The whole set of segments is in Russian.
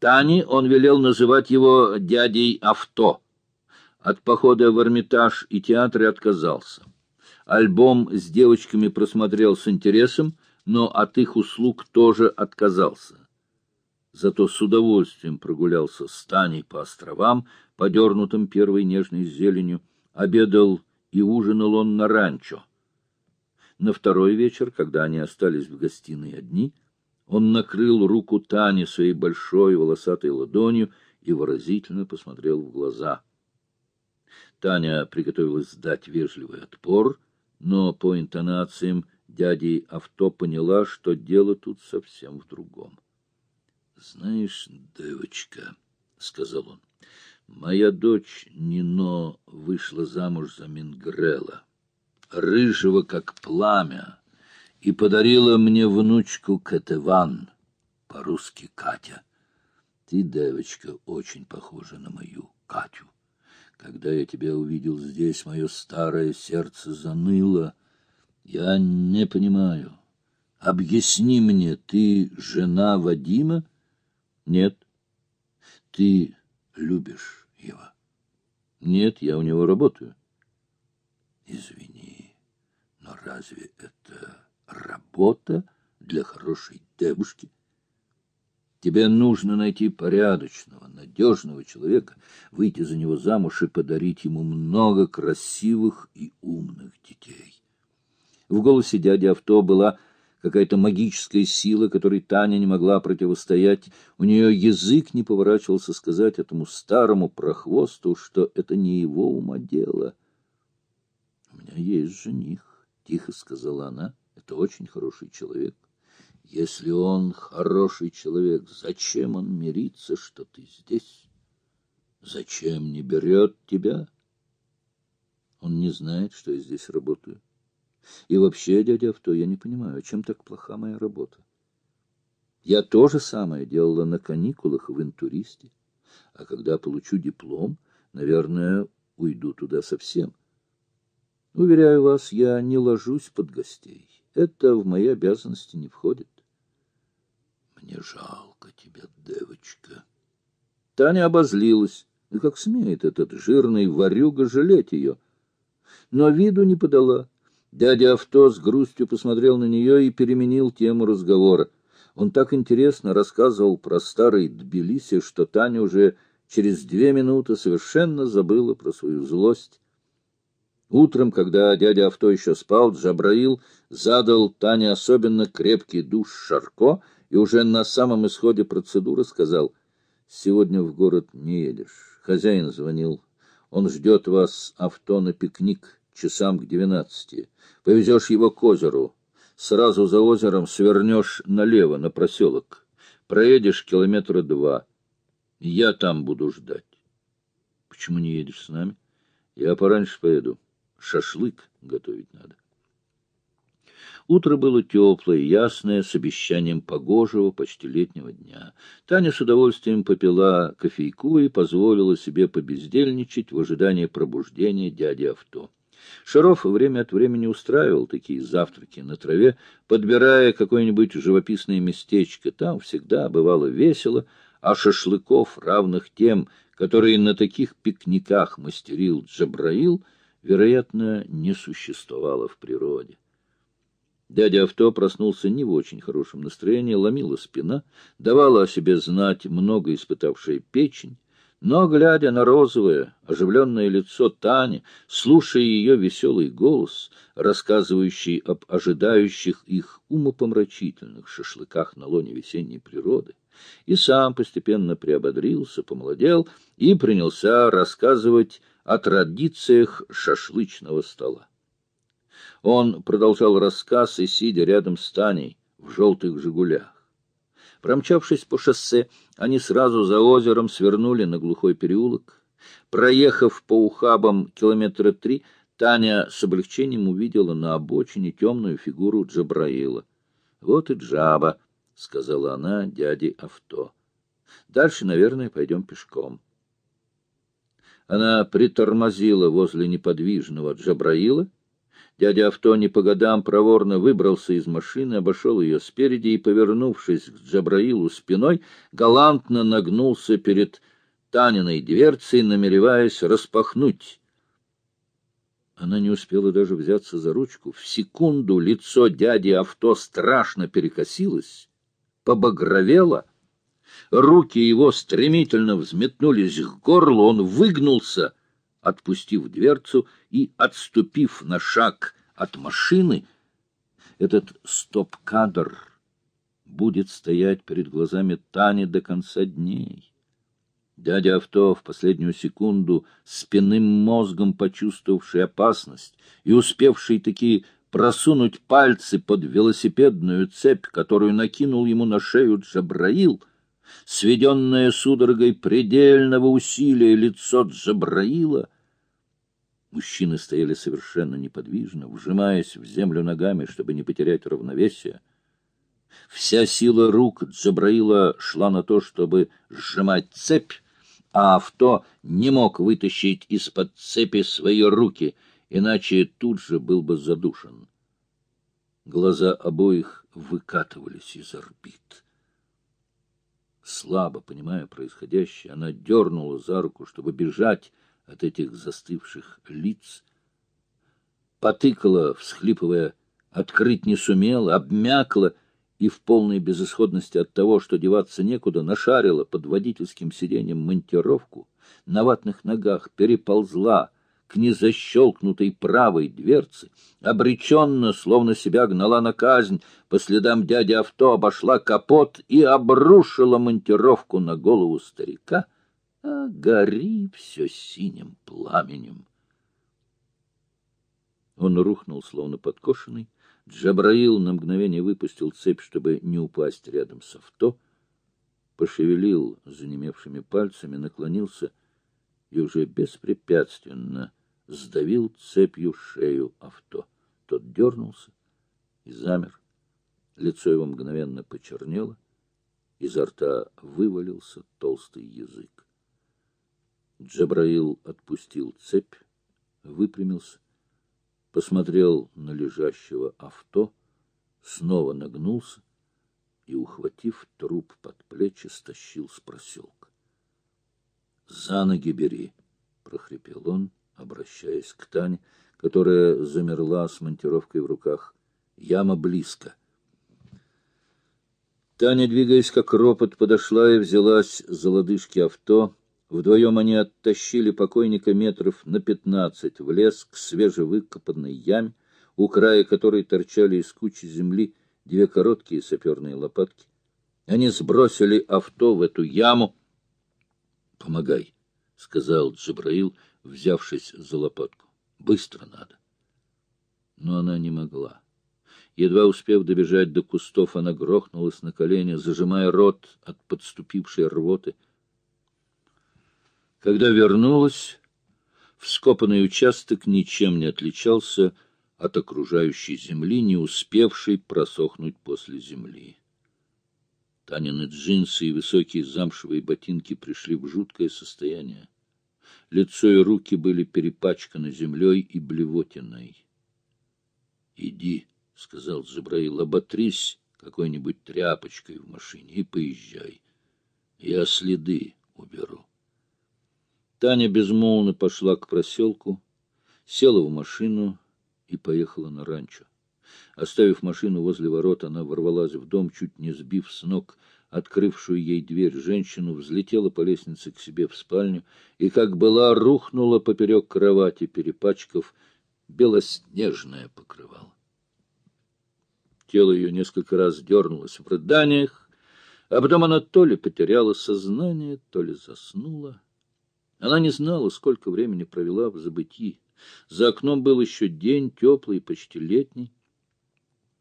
Тане он велел называть его дядей Авто. От похода в Эрмитаж и театры отказался. Альбом с девочками просмотрел с интересом, но от их услуг тоже отказался. Зато с удовольствием прогулялся с Таней по островам, подернутым первой нежной зеленью, обедал и ужинал он на ранчо. На второй вечер, когда они остались в гостиной одни, он накрыл руку Тани своей большой волосатой ладонью и выразительно посмотрел в глаза. Таня приготовилась дать вежливый отпор, но по интонациям дяди авто поняла, что дело тут совсем в другом. — Знаешь, девочка, — сказал он, — моя дочь Нино вышла замуж за Мингрела, рыжего как пламя, и подарила мне внучку Катеван, по-русски Катя. Ты, девочка, очень похожа на мою Катю. Когда я тебя увидел здесь, мое старое сердце заныло. Я не понимаю. Объясни мне, ты жена Вадима? Нет. Ты любишь его? Нет, я у него работаю. Извини, но разве это работа для хорошей девушки? Тебе нужно найти порядочного, надежного человека, выйти за него замуж и подарить ему много красивых и умных детей. В голосе дяди Авто была какая-то магическая сила, которой Таня не могла противостоять. У нее язык не поворачивался сказать этому старому прохвосту, что это не его ума дело. — У меня есть жених, — тихо сказала она. — Это очень хороший человек. Если он хороший человек, зачем он мирится, что ты здесь? Зачем не берет тебя? Он не знает, что я здесь работаю. И вообще, дядя Авто, я не понимаю, чем так плоха моя работа? Я то же самое делала на каникулах в интуристе. А когда получу диплом, наверное, уйду туда совсем. Уверяю вас, я не ложусь под гостей. Это в мои обязанности не входит. Мне жалко тебя, девочка. Таня обозлилась. И как смеет этот жирный ворюга жалеть ее? Но виду не подала. Дядя Авто с грустью посмотрел на нее и переменил тему разговора. Он так интересно рассказывал про старый Тбилиси, что Таня уже через две минуты совершенно забыла про свою злость. Утром, когда дядя Авто еще спал, Джабраил задал Тане особенно крепкий душ Шарко и уже на самом исходе процедуры сказал, «Сегодня в город не едешь. Хозяин звонил. Он ждет вас авто на пикник часам к двенадцати. Повезешь его к озеру. Сразу за озером свернешь налево, на проселок. Проедешь километра два. Я там буду ждать. Почему не едешь с нами? Я пораньше поеду. Шашлык готовить надо. Утро было теплое, ясное, с обещанием погожего, почти летнего дня. Таня с удовольствием попила кофейку и позволила себе побездельничать в ожидании пробуждения дяди авто. Шаров время от времени устраивал такие завтраки на траве, подбирая какое-нибудь живописное местечко. Там всегда бывало весело, а шашлыков, равных тем, которые на таких пикниках мастерил Джабраил, вероятно, не существовало в природе. Дядя Авто проснулся не в очень хорошем настроении, ломила спина, давала о себе знать много испытавшая печень, но, глядя на розовое, оживленное лицо Тани, слушая ее веселый голос, рассказывающий об ожидающих их умопомрачительных шашлыках на лоне весенней природы, и сам постепенно приободрился, помолодел и принялся рассказывать о традициях шашлычного стола. Он продолжал рассказ и, сидя рядом с Таней в желтых «Жигулях». Промчавшись по шоссе, они сразу за озером свернули на глухой переулок. Проехав по ухабам километра три, Таня с облегчением увидела на обочине темную фигуру Джабраила. — Вот и Джаба, — сказала она дяде авто. — Дальше, наверное, пойдем пешком. Она притормозила возле неподвижного Джабраила — Дядя Авто не по годам проворно выбрался из машины, обошел ее спереди и, повернувшись к Джабраилу спиной, галантно нагнулся перед Таниной дверцей, намереваясь распахнуть. Она не успела даже взяться за ручку. В секунду лицо дяди Авто страшно перекосилось, побагровело. Руки его стремительно взметнулись к горлу, он выгнулся — отпустив дверцу и отступив на шаг от машины, этот стоп-кадр будет стоять перед глазами Тани до конца дней. Дядя Авто в последнюю секунду, спинным мозгом почувствовавший опасность и успевший таки просунуть пальцы под велосипедную цепь, которую накинул ему на шею Джабраил, сведенное судорогой предельного усилия лицо Джабраила. Мужчины стояли совершенно неподвижно, вжимаясь в землю ногами, чтобы не потерять равновесие. Вся сила рук Джабраила шла на то, чтобы сжимать цепь, а авто не мог вытащить из-под цепи свои руки, иначе тут же был бы задушен. Глаза обоих выкатывались из орбит. Слабо понимая происходящее, она дернула за руку, чтобы бежать от этих застывших лиц. Потыкала, всхлипывая, открыть не сумела, обмякла и в полной безысходности от того, что деваться некуда, нашарила под водительским сиденьем монтировку, на ватных ногах переползла к незащелкнутой правой дверце, обреченно, словно себя гнала на казнь, по следам дяди авто обошла капот и обрушила монтировку на голову старика, а гори все синим пламенем. Он рухнул, словно подкошенный. Джабраил на мгновение выпустил цепь, чтобы не упасть рядом с авто, пошевелил занемевшими пальцами, наклонился и уже беспрепятственно сдавил цепью шею авто. Тот дернулся и замер. Лицо его мгновенно почернело, изо рта вывалился толстый язык. Джабраил отпустил цепь, выпрямился, посмотрел на лежащего авто, снова нагнулся и, ухватив труп под плечи, стащил с проселка. — За ноги бери! — прохрипел он обращаясь к Тане, которая замерла с монтировкой в руках. Яма близко. Таня, двигаясь как ропот, подошла и взялась за лодыжки авто. Вдвоем они оттащили покойника метров на пятнадцать в лес к свежевыкопанной яме, у края которой торчали из кучи земли две короткие саперные лопатки. Они сбросили авто в эту яму. — Помогай, — сказал Джабраил, — взявшись за лопатку. Быстро надо. Но она не могла. Едва успев добежать до кустов, она грохнулась на колени, зажимая рот от подступившей рвоты. Когда вернулась, вскопанный участок ничем не отличался от окружающей земли, не успевшей просохнуть после земли. Танины джинсы и высокие замшевые ботинки пришли в жуткое состояние. Лицо и руки были перепачканы землей и блевотиной. — Иди, — сказал Джабраил, — оботрись какой-нибудь тряпочкой в машине и поезжай. Я следы уберу. Таня безмолвно пошла к проселку, села в машину и поехала на ранчо. Оставив машину возле ворот, она ворвалась в дом, чуть не сбив с ног открывшую ей дверь женщину, взлетела по лестнице к себе в спальню и, как была, рухнула поперек кровати, перепачкав белоснежное покрывало. Тело ее несколько раз дернулось в рыданиях, а потом она то ли потеряла сознание, то ли заснула. Она не знала, сколько времени провела в забытии. За окном был еще день, теплый, почти летний.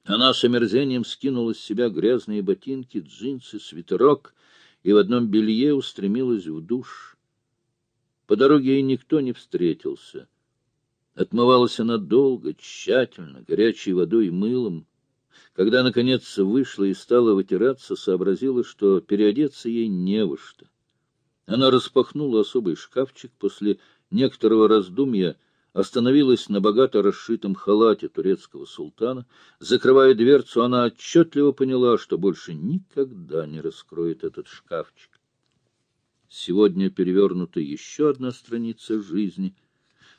Она с омерзением скинула с себя грязные ботинки, джинсы, свитерок и в одном белье устремилась в душ. По дороге ей никто не встретился. Отмывалась она долго, тщательно, горячей водой и мылом. Когда, наконец, вышла и стала вытираться, сообразила, что переодеться ей не во что. Она распахнула особый шкафчик, после некоторого раздумья остановилась на богато расшитом халате турецкого султана. Закрывая дверцу, она отчетливо поняла, что больше никогда не раскроет этот шкафчик. Сегодня перевернута еще одна страница жизни.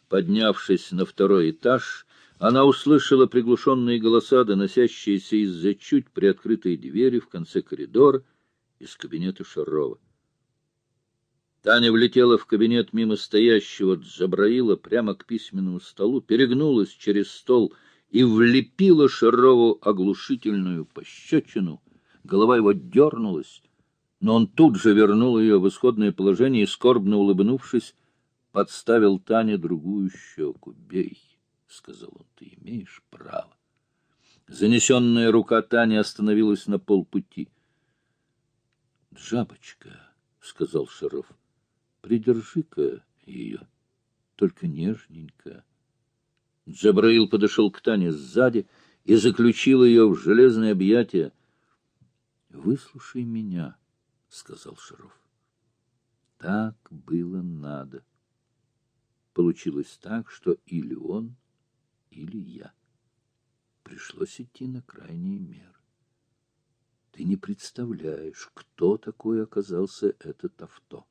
Поднявшись на второй этаж, она услышала приглушенные голоса, доносящиеся из-за чуть приоткрытой двери в конце коридора из кабинета Шарова. Таня влетела в кабинет мимо стоящего Джабраила прямо к письменному столу, перегнулась через стол и влепила Шарову оглушительную пощечину. Голова его дернулась, но он тут же вернул ее в исходное положение и, скорбно улыбнувшись, подставил Тане другую щеку. «Бей», — сказал он, — «ты имеешь право». Занесенная рука Тани остановилась на полпути. «Жабочка», — сказал Шаров, — «придержи-ка ее, только нежненько». Джабраил подошел к Тане сзади и заключил ее в железное объятие. «Выслушай меня», — сказал Шаров. Так было надо. Получилось так, что или он, или я. Пришлось идти на крайние меры. Ты не представляешь, кто такой оказался этот авто.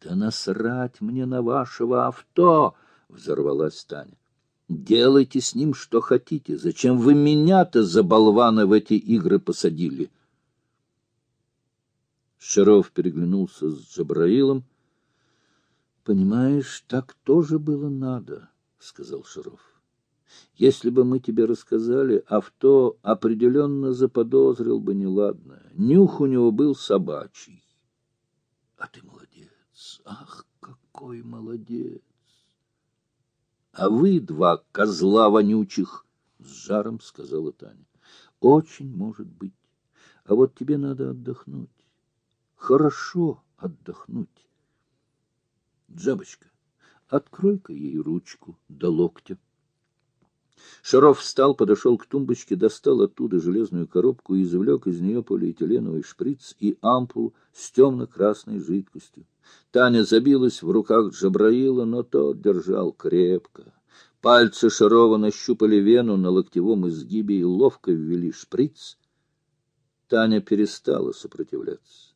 Да насрать мне на вашего авто! — взорвалась Таня. Делайте с ним что хотите. Зачем вы меня-то за болвана в эти игры посадили? — Шаров переглянулся с Джабраилом. — Понимаешь, так тоже было надо, — сказал Шаров. — Если бы мы тебе рассказали, авто определенно заподозрил бы неладное. Нюх у него был собачий. — А ты молодец! Ах, какой молодец! — А вы два козла вонючих! — с жаром сказала Таня. — Очень может быть. А вот тебе надо отдохнуть хорошо отдохнуть. Джабочка, открой-ка ей ручку до локтя. Шаров встал, подошел к тумбочке, достал оттуда железную коробку и извлек из нее полиэтиленовый шприц и ампул с темно-красной жидкостью. Таня забилась в руках Джабраила, но тот держал крепко. Пальцы Шарова нащупали вену на локтевом изгибе и ловко ввели шприц. Таня перестала сопротивляться.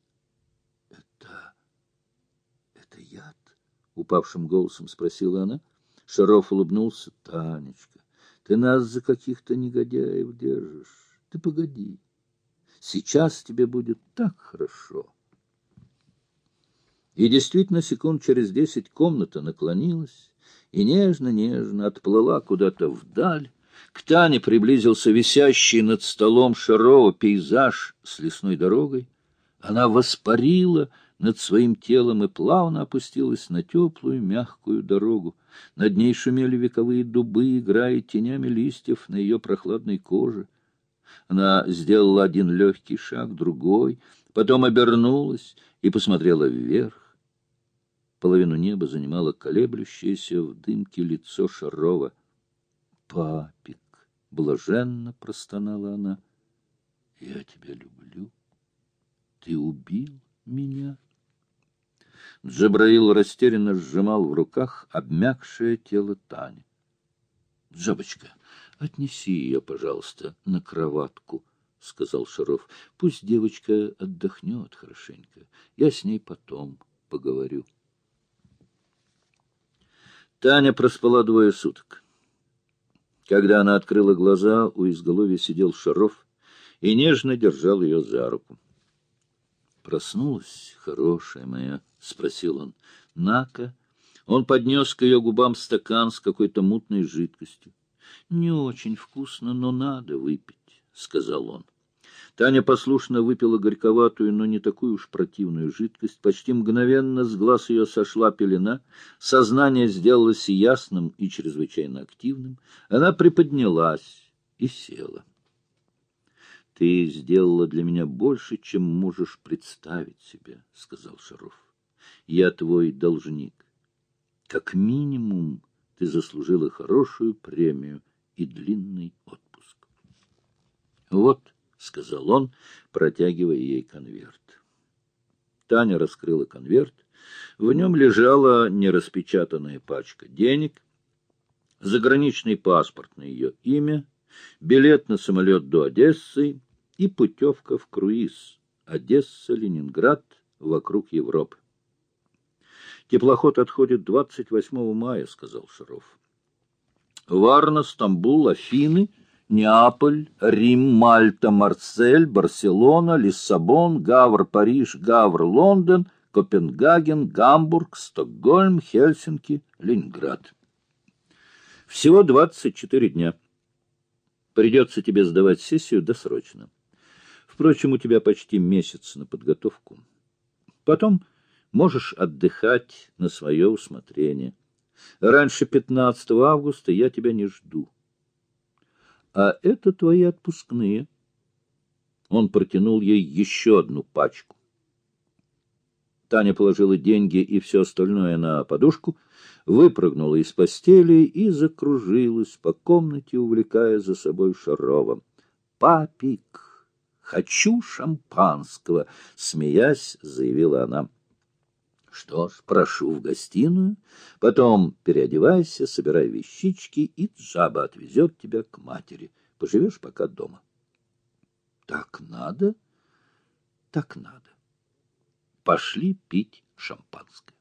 — упавшим голосом спросила она. Шаров улыбнулся. — Танечка, ты нас за каких-то негодяев держишь. Ты погоди. Сейчас тебе будет так хорошо. И действительно, секунд через десять комната наклонилась и нежно-нежно отплыла куда-то вдаль. К Тане приблизился висящий над столом Шарова пейзаж с лесной дорогой. Она воспарила над своим телом и плавно опустилась на теплую мягкую дорогу. Над ней шумели вековые дубы, играя тенями листьев на ее прохладной коже. Она сделала один легкий шаг, другой, потом обернулась и посмотрела вверх. Половину неба занимало колеблющееся в дымке лицо Шарова. «Папик!» — блаженно простонала она. «Я тебя люблю. Ты убил меня?» Джабраил растерянно сжимал в руках обмякшее тело Тани. — Жабочка, отнеси ее, пожалуйста, на кроватку, — сказал Шаров. — Пусть девочка отдохнет хорошенько. Я с ней потом поговорю. Таня проспала двое суток. Когда она открыла глаза, у изголовья сидел Шаров и нежно держал ее за руку. Проснулась, хорошая моя, —— спросил он. — На-ка. Он поднес к ее губам стакан с какой-то мутной жидкостью. — Не очень вкусно, но надо выпить, — сказал он. Таня послушно выпила горьковатую, но не такую уж противную жидкость. Почти мгновенно с глаз ее сошла пелена, сознание сделалось ясным и чрезвычайно активным. Она приподнялась и села. — ты сделала для меня больше, чем можешь представить себе, — сказал Шаров. Я твой должник. Как минимум ты заслужила хорошую премию и длинный отпуск. Вот, — сказал он, протягивая ей конверт. Таня раскрыла конверт. В нем лежала нераспечатанная пачка денег заграничный паспорт на ее имя, билет на самолет до Одессы и путевка в круиз Одесса, Ленинград, вокруг Европы. Теплоход отходит 28 мая, — сказал Шаров. Варна, Стамбул, Афины, Неаполь, Рим, Мальта, Марсель, Барселона, Лиссабон, Гавр, Париж, Гавр, Лондон, Копенгаген, Гамбург, Стокгольм, Хельсинки, Ленинград. Всего 24 дня. Придется тебе сдавать сессию досрочно. Впрочем, у тебя почти месяц на подготовку. Потом можешь отдыхать на свое усмотрение. Раньше 15 августа я тебя не жду. А это твои отпускные. Он протянул ей еще одну пачку. Таня положила деньги и все остальное на подушку, выпрыгнула из постели и закружилась по комнате, увлекая за собой Шарова. «Папик, хочу шампанского!» — смеясь, заявила она. Что ж, прошу в гостиную, потом переодевайся, собирай вещички, и Джаба отвезет тебя к матери. Поживешь пока дома. Так надо, так надо. Пошли пить шампанское.